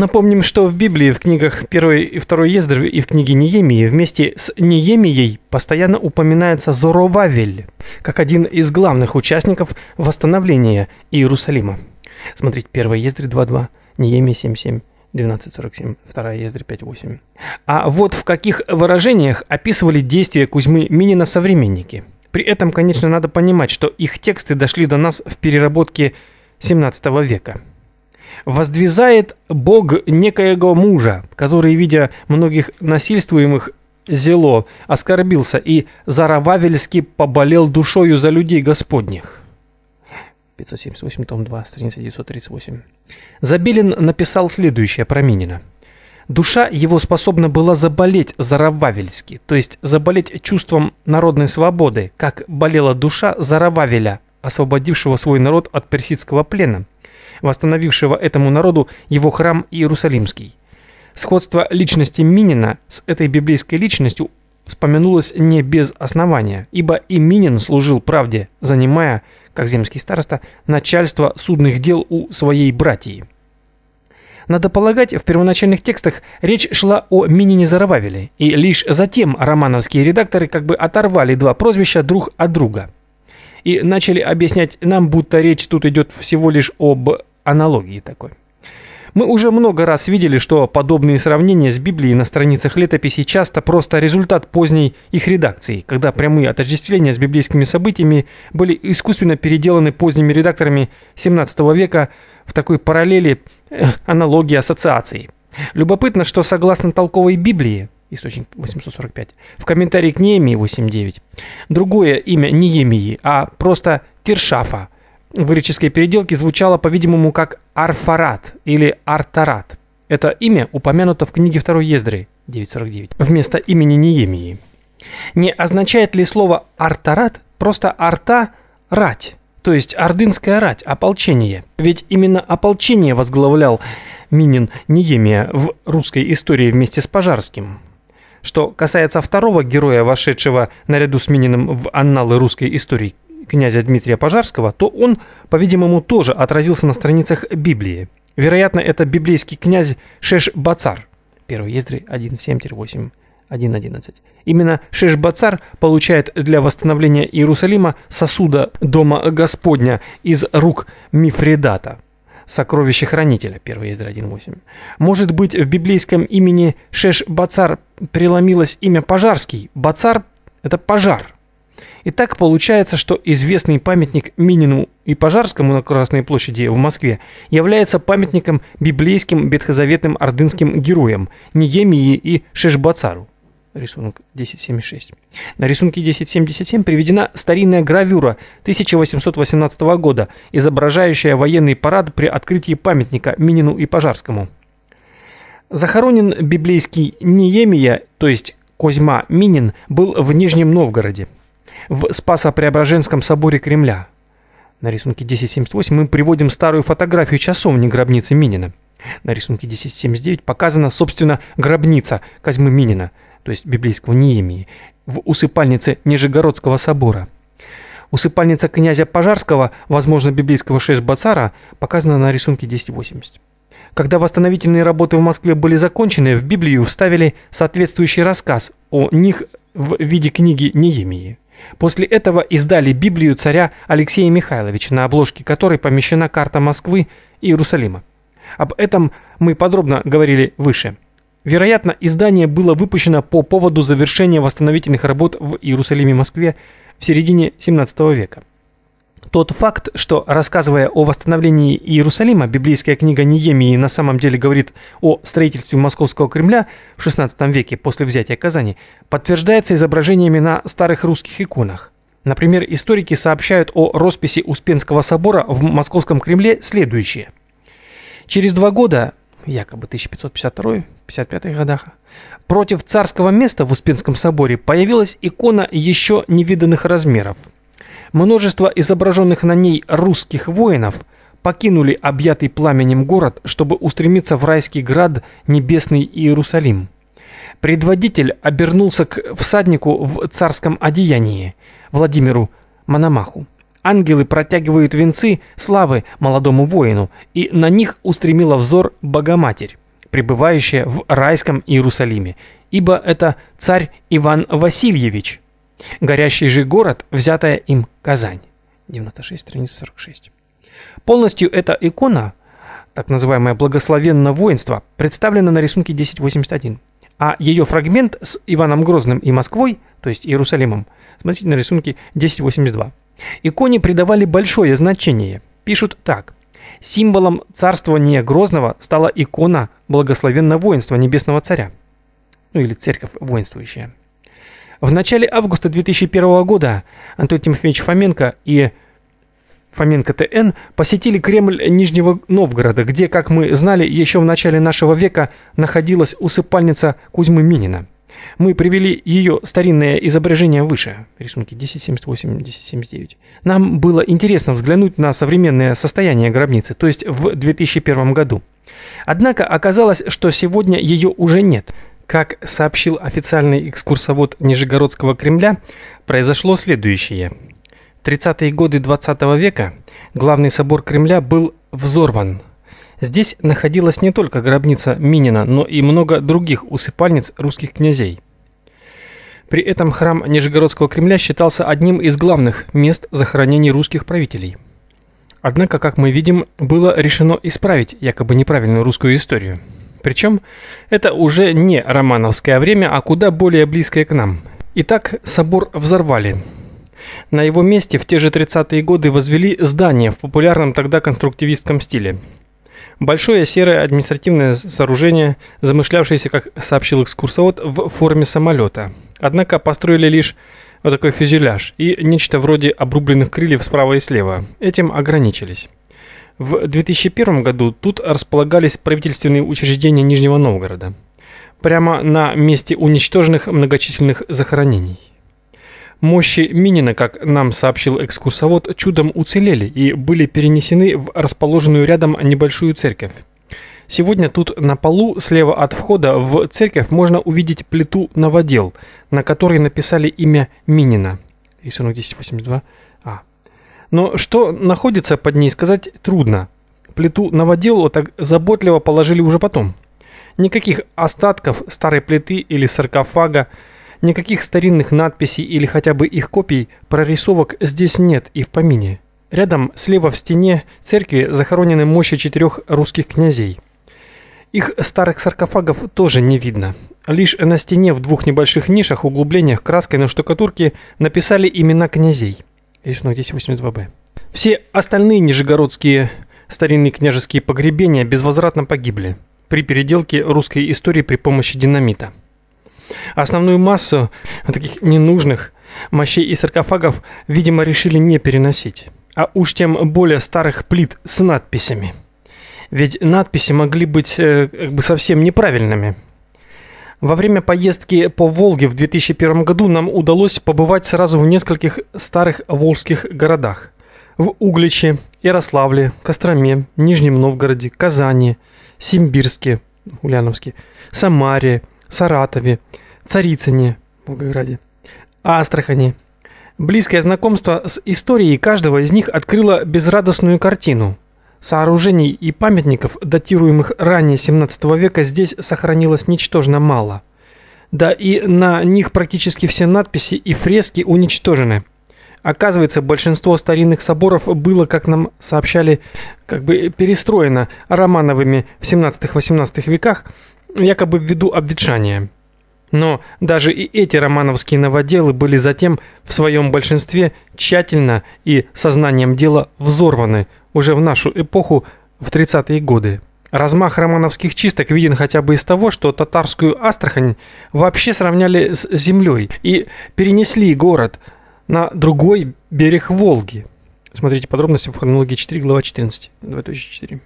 Напомним, что в Библии в книгах 1 и 2 Ездры и в книге Неемии вместе с Неемией постоянно упоминается Зоровавель, как один из главных участников восстановления Иерусалима. Смотрите 1 Ездры 2.2, Неемия 7.7. 12.47, 2 Ездры 5.8. А вот в каких выражениях описывали действия Кузьмы Минина современники. При этом, конечно, надо понимать, что их тексты дошли до нас в переработке 17 века воздвизает Бог некоего мужа, который, видя многих насильствуемых зело, оскорбился и зарававельски поболел душою за людей Господних. 578 том 2, страница 938. Забелин написал следующее про Минина. Душа его способна была заболеть зарававельски, то есть заболеть чувством народной свободы, как болела душа Зарававеля, освободившего свой народ от персидского плена восстановившего этому народу его храм Иерусалимский. Сходство личности Минина с этой библейской личностью вспоминулось не без основания, ибо и Минин служил правде, занимая, как земский староста, начальство судных дел у своей братьи. Надо полагать, в первоначальных текстах речь шла о Минине Зарававеле, и лишь затем романовские редакторы как бы оторвали два прозвища друг от друга. И начали объяснять нам, будто речь тут идет всего лишь об аналогии такой. Мы уже много раз видели, что подобные сравнения с Библией на страницах летописи часто просто результат поздней их редакции, когда прямые отождествления с библейскими событиями были искусственно переделаны поздними редакторами 17 века в такой параллели э, аналогии ассоциаций. Любопытно, что согласно толковой Библии, источник 845, в комментарии к Неемии 8.9, другое имя не Емии, а просто Тиршафа – в греческой переделке звучало, по-видимому, как Арфарат или Артарат. Это имя упомянуто в книге 2 Ездры 9.49 вместо имени Неемии. Не означает ли слово Артарат просто арта рать, то есть ордынская рать, ополчение? Ведь именно ополчение возглавлял Минин Неемия в русской истории вместе с Пожарским. Что касается второго героя, вошедшего наряду с Мининым в анналы русской истории, князя Дмитрия Пожарского, то он, по-видимому, тоже отразился на страницах Библии. Вероятно, это библейский князь Шеш-Бацар. 1 Ездры 1.7-8. 1.11. Именно Шеш-Бацар получает для восстановления Иерусалима сосуда Дома Господня из рук Мифредата, сокровища-хранителя, 1 Ездры 1.8. Может быть, в библейском имени Шеш-Бацар преломилось имя Пожарский. Бацар – это пожар. И так получается, что известный памятник Минину и Пожарскому на Красной площади в Москве является памятником библейским ветхозаветным ордынским героям Неемии и Шешбацару. Рисунок 1076. На рисунке 1077 приведена старинная гравюра 1818 года, изображающая военный парад при открытии памятника Минину и Пожарскому. Захоронен библейский Неемия, то есть Козьма Минин, был в Нижнем Новгороде в Спасо-Преображенском соборе Кремля. На рисунке 1078 мы приводим старую фотографию часовни гробницы Минина. На рисунке 1079 показана, собственно, гробница Козьмы Минина, то есть библейского Неемии, в усыпальнице Нижегородского собора. Усыпальница князя Пожарского, возможно, библейского Шеш-Бацара, показана на рисунке 1080. Когда восстановительные работы в Москве были закончены, в Библию вставили соответствующий рассказ о них в виде книги Неемии. После этого издали Библию царя Алексея Михайловича, на обложке которой помещена карта Москвы и Иерусалима. Об этом мы подробно говорили выше. Вероятно, издание было выпущено по поводу завершения восстановительных работ в Иерусалиме и Москве в середине 17 века. Тот факт, что рассказывая о восстановлении Иерусалима, библейская книга Неемии на самом деле говорит о строительстве Московского Кремля в XVI веке после взятия Казани, подтверждается изображениями на старых русских иконах. Например, историки сообщают о росписи Успенского собора в Московском Кремле следующее. Через два года, якобы 1552-55 годах, против царского места в Успенском соборе появилась икона еще невиданных размеров – Множество изображенных на ней русских воинов покинули объятый пламенем город, чтобы устремиться в райский град небесный Иерусалим. Предводитель обернулся к всаднику в царском одеянии, Владимиру Мономаху. Ангелы протягивают венцы славы молодому воину, и на них устремила взор Богоматерь. пребывающая в райском Иерусалиме, ибо это царь Иван Васильевич, горящий же город, взятая им Казань. 96, страница 46. Полностью эта икона, так называемое благословенное воинство, представлена на рисунке 1081. А ее фрагмент с Иваном Грозным и Москвой, то есть Иерусалимом, смотрите на рисунке 1082. Иконе придавали большое значение. Пишут так: Символом царствования Грозного стала икона благословенного воинства небесного царя. Ну или церковь воинствующая. В начале августа 2001 года Антон Тимофеевич Фоменко и Фоменко ТН посетили Кремль Нижнего Новгорода, где, как мы знали, еще в начале нашего века находилась усыпальница Кузьмы Минина. Мы привели ее старинное изображение выше, рисунки 1078-1079. Нам было интересно взглянуть на современное состояние гробницы, то есть в 2001 году. Однако оказалось, что сегодня ее уже нет. Как сообщил официальный экскурсовод Нижегородского Кремля, произошло следующее. В 30-е годы 20 века главный собор Кремля был взорван. Здесь находилась не только гробница Минина, но и много других усыпальниц русских князей. При этом храм Нижегородского Кремля считался одним из главных мест захоронений русских правителей. Однако, как мы видим, было решено исправить якобы неправильную русскую историю. Причем это уже не романовское время, а куда более близкое к нам. Итак, собор взорвали. На его месте в те же 30-е годы возвели здание в популярном тогда конструктивистском стиле. Большое серое административное сооружение, замышлявшееся, как сообщил экскурсовод, в форме самолета. Однако построили лишь вот такой фюзеляж и нечто вроде обрубленных крыльев справа и слева. Этим ограничились. В 2001 году тут располагались правительственные учреждения Нижнего Новгорода, прямо на месте уничтоженных многочисленных захоронений. Мощи Минина, как нам сообщил экскурсовод, чудом уцелели и были перенесены в расположенную рядом небольшую церковь. Сегодня тут на полу слева от входа в церковь можно увидеть плиту новодел, на которой написали имя Минина. Рисунок 1082. Но что находится под ней, сказать трудно. Плиту новодел вот так заботливо положили уже потом. Никаких остатков старой плиты или саркофага Никаких старинных надписей или хотя бы их копий, прорисовок здесь нет и в помине. Рядом, слева в стене церкви захоронены мощи четырех русских князей. Их старых саркофагов тоже не видно. Лишь на стене в двух небольших нишах углублениях краской на штукатурке написали имена князей. Рисунок 1082-б. Все остальные нижегородские старинные княжеские погребения безвозвратно погибли при переделке русской истории при помощи динамита. Основную массу таких ненужных мощей и саркофагов, видимо, решили не переносить. А уж тем более старых плит с надписями. Ведь надписи могли быть э, как бы совсем неправильными. Во время поездки по Волге в 2001 году нам удалось побывать сразу в нескольких старых волжских городах: в Угличе, Ярославле, Костроме, Нижнем Новгороде, Казани, Симбирске, Ульяновске, Самаре, Саратове, Царицыне, Волгограде, Астрахани. Близкое знакомство с историей каждого из них открыло безрадостную картину. Сооружений и памятников, датируемых ранее 17 века, здесь сохранилось ничтожно мало. Да и на них практически все надписи и фрески уничтожены. Оказывается, большинство старинных соборов было, как нам сообщали, как бы перестроено Романовыми в 17-18 веках, якобы ввиду обветшания. Но даже и эти романовские новоделы были затем в своем большинстве тщательно и сознанием дела взорваны уже в нашу эпоху в 30-е годы. Размах романовских чисток виден хотя бы из того, что татарскую Астрахань вообще сравняли с землей и перенесли город на другой берег Волги. Смотрите подробности в хронологии 4, глава 14, 2.4.